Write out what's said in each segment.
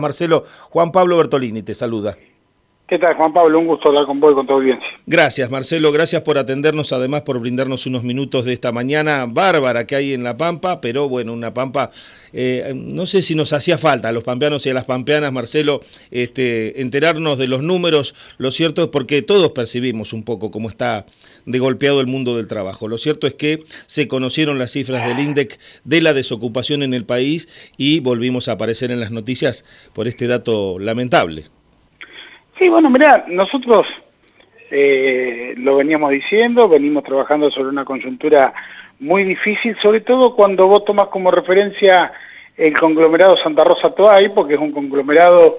Marcelo, Juan Pablo Bertolini te saluda. ¿Qué tal, Juan Pablo? Un gusto hablar con vos y con tu audiencia. Gracias, Marcelo. Gracias por atendernos, además por brindarnos unos minutos de esta mañana bárbara que hay en La Pampa, pero bueno, una Pampa, eh, no sé si nos hacía falta a los pampeanos y a las pampeanas, Marcelo, este, enterarnos de los números. Lo cierto es porque todos percibimos un poco cómo está de golpeado el mundo del trabajo. Lo cierto es que se conocieron las cifras del INDEC de la desocupación en el país y volvimos a aparecer en las noticias por este dato lamentable. Sí, bueno, mira, nosotros eh, lo veníamos diciendo, venimos trabajando sobre una coyuntura muy difícil, sobre todo cuando vos tomas como referencia el conglomerado Santa Rosa Toay, porque es un conglomerado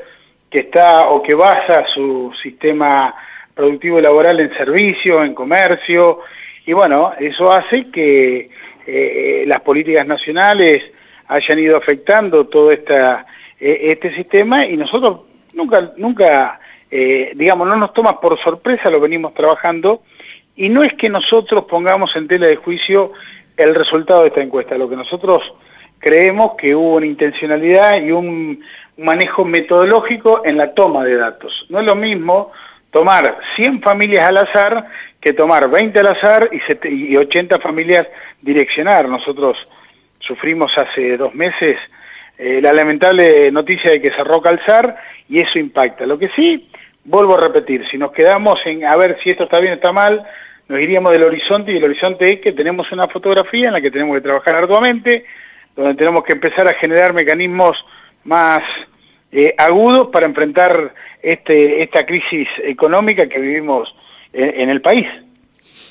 que está o que basa su sistema productivo laboral en servicio, en comercio, y bueno, eso hace que eh, las políticas nacionales hayan ido afectando todo esta, eh, este sistema y nosotros nunca, nunca eh, digamos, no nos toma por sorpresa, lo venimos trabajando, y no es que nosotros pongamos en tela de juicio el resultado de esta encuesta, lo que nosotros creemos que hubo una intencionalidad y un manejo metodológico en la toma de datos. No es lo mismo tomar 100 familias al azar que tomar 20 al azar y 80 familias direccionar. Nosotros sufrimos hace dos meses eh, la lamentable noticia de que cerró Calzar y eso impacta. Lo que sí, vuelvo a repetir, si nos quedamos en a ver si esto está bien o está mal, nos iríamos del horizonte y el horizonte es que tenemos una fotografía en la que tenemos que trabajar arduamente, donde tenemos que empezar a generar mecanismos más eh, agudos para enfrentar este, esta crisis económica que vivimos en, el país.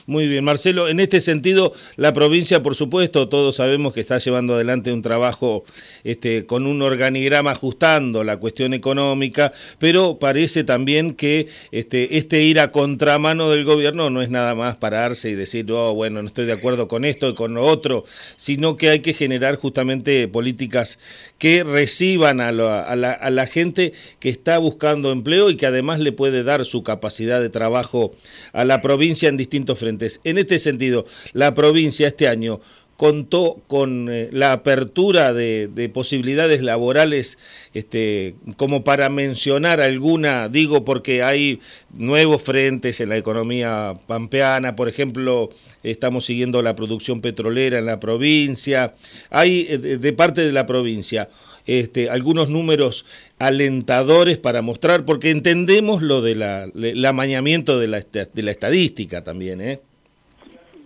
Muy bien, Marcelo, en este sentido, la provincia, por supuesto, todos sabemos que está llevando adelante un trabajo este, con un organigrama ajustando la cuestión económica, pero parece también que este, este ir a contramano del gobierno no es nada más pararse y decir, oh, bueno, no estoy de acuerdo con esto y con lo otro, sino que hay que generar justamente políticas que reciban a a la gente que está buscando empleo y que además le puede dar su capacidad de trabajo a la provincia en distintos frentes en este sentido, la provincia este año contó con eh, la apertura de, posibilidades laborales este, como para mencionar alguna, digo porque hay nuevos frentes en la economía pampeana, por ejemplo, estamos siguiendo la producción petrolera en la provincia, hay eh, de, parte de la provincia este, algunos números alentadores para mostrar, porque entendemos lo del de amañamiento de la, de la estadística también, ¿eh?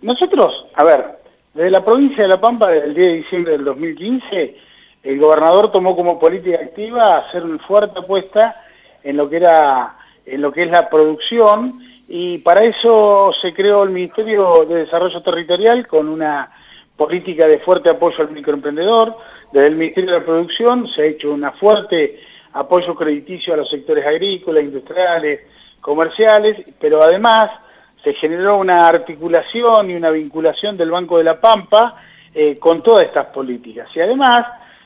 Nosotros, a ver, desde la provincia de La Pampa, desde el 10 de diciembre del 2015, el gobernador tomó como política activa hacer una fuerte apuesta en lo que era en lo que es la producción y para eso se creó el Ministerio de Desarrollo Territorial con una política de fuerte apoyo al microemprendedor. Desde el Ministerio de la Producción se ha hecho una fuerte apoyo crediticio a los sectores agrícolas, industriales, comerciales, pero además se generó una articulación y una vinculación del Banco de la Pampa eh, con todas estas políticas. Y además,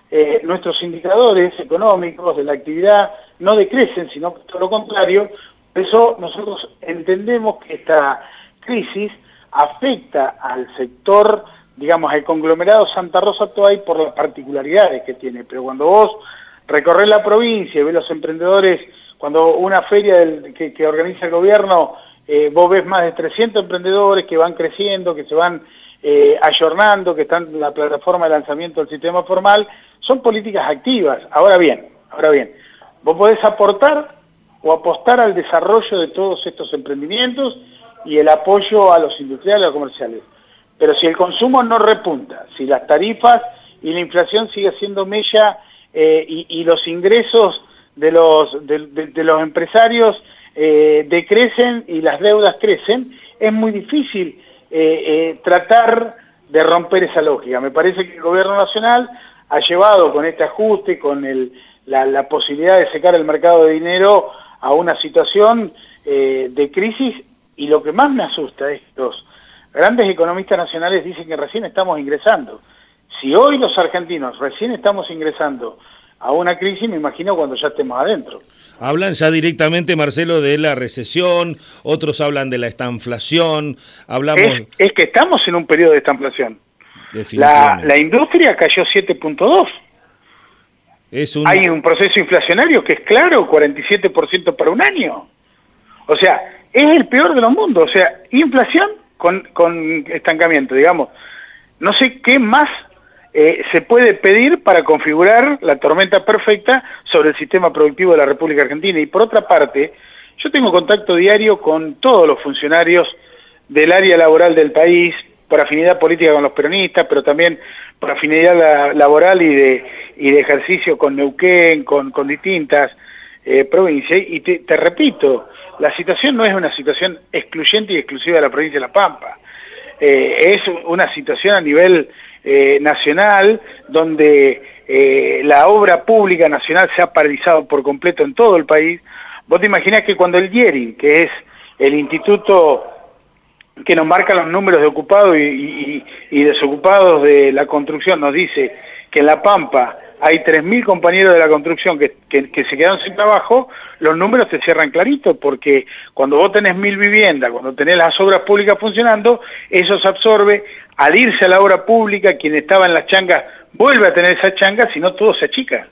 eh, nuestros indicadores económicos de la actividad no decrecen, sino todo lo contrario. Por eso nosotros entendemos que esta crisis afecta al sector, digamos, al conglomerado Santa Rosa Toay por las particularidades que tiene. Pero cuando vos recorres la provincia y ves los emprendedores, cuando una feria que organiza el gobierno eh, vos ves más de 300 emprendedores que van creciendo, que se van eh, ayornando, que están en la plataforma de lanzamiento del sistema formal, son políticas activas. Ahora bien, ahora bien, vos podés aportar o apostar al desarrollo de todos estos emprendimientos y el apoyo a los industriales o comerciales. Pero si el consumo no repunta, si las tarifas y la inflación sigue siendo mella eh, y, los ingresos de los, de los empresarios eh, decrecen y las deudas crecen, es muy difícil eh, tratar de romper esa lógica. Me parece que el gobierno nacional ha llevado con este ajuste, con la, posibilidad de secar el mercado de dinero a una situación de crisis y lo que más me asusta es que los grandes economistas nacionales dicen que recién estamos ingresando. Si hoy los argentinos recién estamos ingresando a una crisis, me imagino cuando ya estemos adentro. Hablan ya directamente, Marcelo, de la recesión, otros hablan de la estanflación, hablamos... Es, que estamos en un periodo de estanflación. La, la industria cayó 7.2. Hay un proceso inflacionario que es claro, 47% para un año. O sea, es el peor de los mundos. O sea, inflación con, con estancamiento, digamos. No sé qué más eh, se puede pedir para configurar la tormenta perfecta sobre el sistema productivo de la República Argentina. Y por otra parte, yo tengo contacto diario con todos los funcionarios del área laboral del país, por afinidad política con los peronistas, pero también por afinidad laboral y de, y de ejercicio con Neuquén, con, con distintas eh, provincias. Y te, repito, la situación no es una situación excluyente y exclusiva de la provincia de La Pampa. Eh, es una situación a nivel eh, nacional, donde eh, la obra pública nacional se ha paralizado por completo en todo el país. Vos te imaginás que cuando el IERI, que es el instituto que nos marca los números de ocupados y, desocupados de la construcción, nos dice que en La Pampa hay 3.000 compañeros de la construcción que, se quedaron sin trabajo, los números te cierran clarito, porque cuando vos tenés mil viviendas, cuando tenés las obras públicas funcionando, eso se absorbe, al irse a la obra pública, quien estaba en las changas vuelve a tener esa changa, si no todo se achica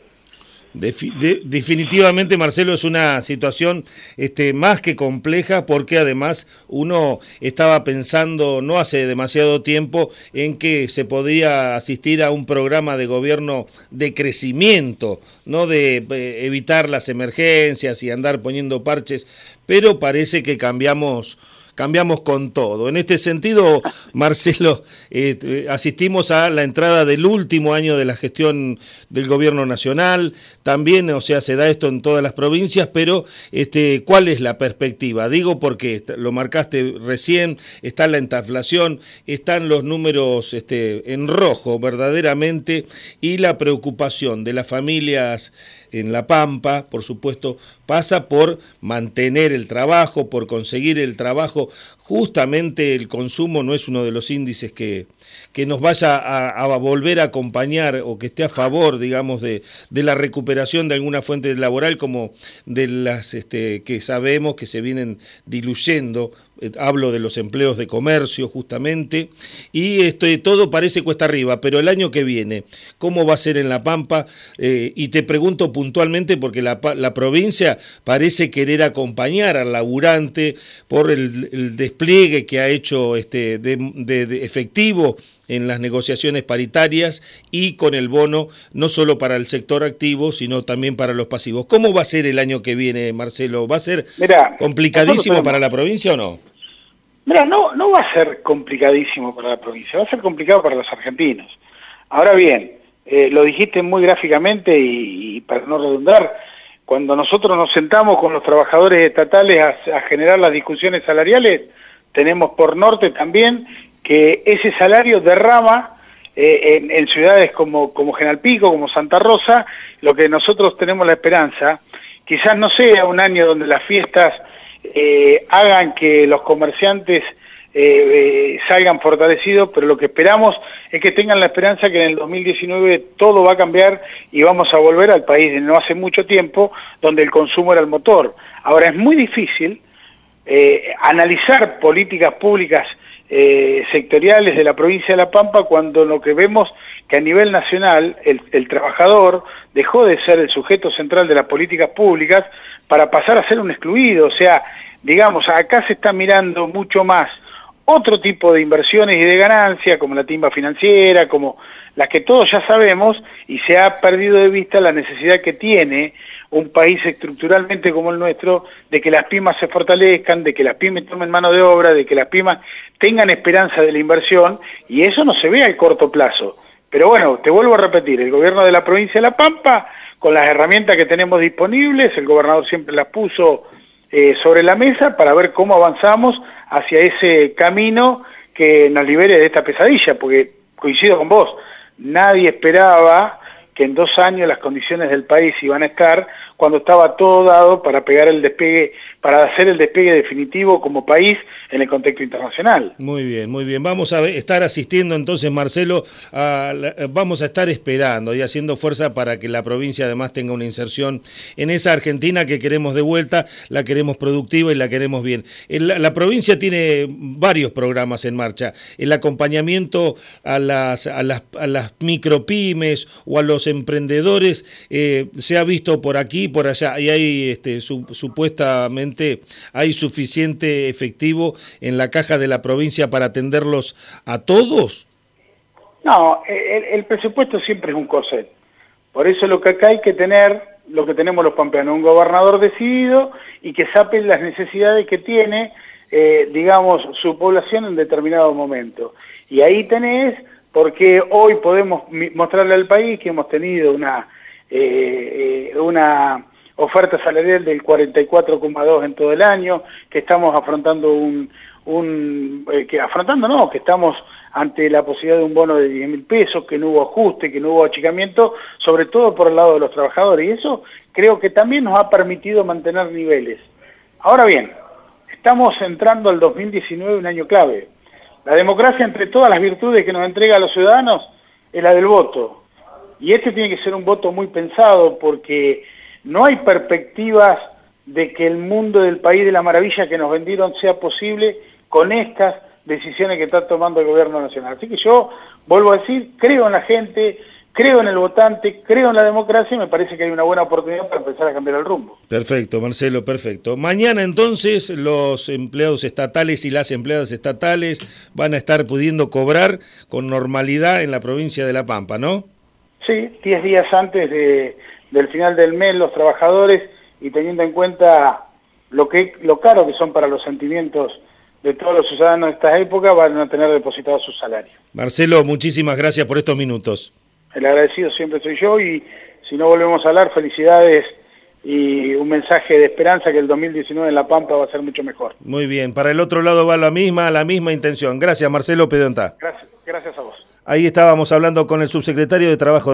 definitivamente, Marcelo, es una situación este, más que compleja porque además uno estaba pensando no hace demasiado tiempo en que se podría asistir a un programa de gobierno de crecimiento, no de eh, evitar las emergencias y andar poniendo parches, pero parece que cambiamos cambiamos con todo. En este sentido, Marcelo, eh, asistimos a la entrada del último año de la gestión del gobierno nacional, también, o sea, se da esto en todas las provincias, pero este, ¿cuál es la perspectiva? Digo porque lo marcaste recién, está la inflación, están los números este, en rojo verdaderamente y la preocupación de las familias en La Pampa, por supuesto, pasa por mantener el trabajo, por conseguir el trabajo. Justamente el consumo no es uno de los índices que, que nos vaya a, volver a acompañar o que esté a favor, digamos, de, de la recuperación de alguna fuente laboral como de las este, que sabemos que se vienen diluyendo hablo de los empleos de comercio justamente, y esto, todo parece cuesta arriba, pero el año que viene, ¿cómo va a ser en La Pampa? Eh, y te pregunto puntualmente porque la, provincia parece querer acompañar al laburante por el, despliegue que ha hecho este, de efectivo en las negociaciones paritarias y con el bono no solo para el sector activo, sino también para los pasivos. ¿Cómo va a ser el año que viene, Marcelo? ¿Va a ser complicadísimo para la provincia o no? Mira, no, no va a ser complicadísimo para la provincia, va a ser complicado para los argentinos. Ahora bien, eh, lo dijiste muy gráficamente y, para no redundar, cuando nosotros nos sentamos con los trabajadores estatales a generar las discusiones salariales, tenemos por norte también que ese salario derrama eh, en, ciudades como, como General Pico, como Santa Rosa, lo que nosotros tenemos la esperanza, quizás no sea un año donde las fiestas eh, hagan que los comerciantes eh, salgan fortalecidos, pero lo que esperamos es que tengan la esperanza que en el 2019 todo va a cambiar y vamos a volver al país de no hace mucho tiempo, donde el consumo era el motor. Ahora es muy difícil analizar políticas públicas eh, sectoriales de la provincia de La Pampa cuando lo que vemos que a nivel nacional el, trabajador dejó de ser el sujeto central de las políticas públicas para pasar a ser un excluido. O sea, digamos, acá se está mirando mucho más otro tipo de inversiones y de ganancia, como la timba financiera, como las que todos ya sabemos, y se ha perdido de vista la necesidad que tiene un país estructuralmente como el nuestro, de que las pymes se fortalezcan, de que las pymes tomen mano de obra, de que las pymes tengan esperanza de la inversión, y eso no se ve a corto plazo. Pero bueno, te vuelvo a repetir, el gobierno de la provincia de La Pampa, con las herramientas que tenemos disponibles, el gobernador siempre las puso eh, sobre la mesa para ver cómo avanzamos hacia ese camino que nos libere de esta pesadilla, porque coincido con vos, nadie esperaba que en dos años las condiciones del país iban a estar cuando estaba todo dado para pegar el despegue, para hacer el despegue definitivo como país en el contexto internacional. Muy bien, muy bien. Vamos a estar asistiendo entonces, Marcelo, vamos a estar esperando y haciendo fuerza para que la provincia además tenga una inserción en esa Argentina que queremos de vuelta, la queremos productiva y la queremos bien. La, la provincia tiene varios programas en marcha. El acompañamiento a las, a las, a las micropymes o a los emprendedores eh, se ha visto por aquí, por allá, y hay este, supuestamente hay suficiente efectivo en la caja de la provincia para atenderlos a todos. No, el, presupuesto siempre es un coset. Por eso lo que acá hay que tener, lo que tenemos los pampeanos, un gobernador decidido y que sabe las necesidades que tiene, eh, digamos, su población en determinado momento. Y ahí tenés, porque hoy podemos mostrarle al país que hemos tenido una eh, eh, una oferta salarial del 44,2 en todo el año, que estamos afrontando un, un eh, que afrontando no, que estamos ante la posibilidad de un bono de 10 mil pesos, que no hubo ajuste, que no hubo achicamiento, sobre todo por el lado de los trabajadores. Y eso creo que también nos ha permitido mantener niveles. Ahora bien, estamos entrando al 2019, un año clave. La democracia, entre todas las virtudes que nos entrega a los ciudadanos, es la del voto. Y este tiene que ser un voto muy pensado porque no hay perspectivas de que el mundo del país de la maravilla que nos vendieron sea posible con estas decisiones que está tomando el gobierno nacional. Así que yo vuelvo a decir, creo en la gente, creo en el votante, creo en la democracia y me parece que hay una buena oportunidad para empezar a cambiar el rumbo. Perfecto, Marcelo, perfecto. Mañana entonces los empleados estatales y las empleadas estatales van a estar pudiendo cobrar con normalidad en la provincia de La Pampa, ¿no? Sí, 10 días antes del final del mes los trabajadores y teniendo en cuenta lo, que, lo caro que son para los sentimientos de todos los ciudadanos de esta época van a tener depositado su salario. Marcelo, muchísimas gracias por estos minutos. El agradecido siempre soy yo y si no volvemos a hablar, felicidades y un mensaje de esperanza que el 2019 en La Pampa va a ser mucho mejor. Muy bien, para el otro lado va la misma, la misma intención. Gracias, Marcelo Pedonta. Gracias, gracias a vos. Ahí estábamos hablando con el subsecretario de Trabajo.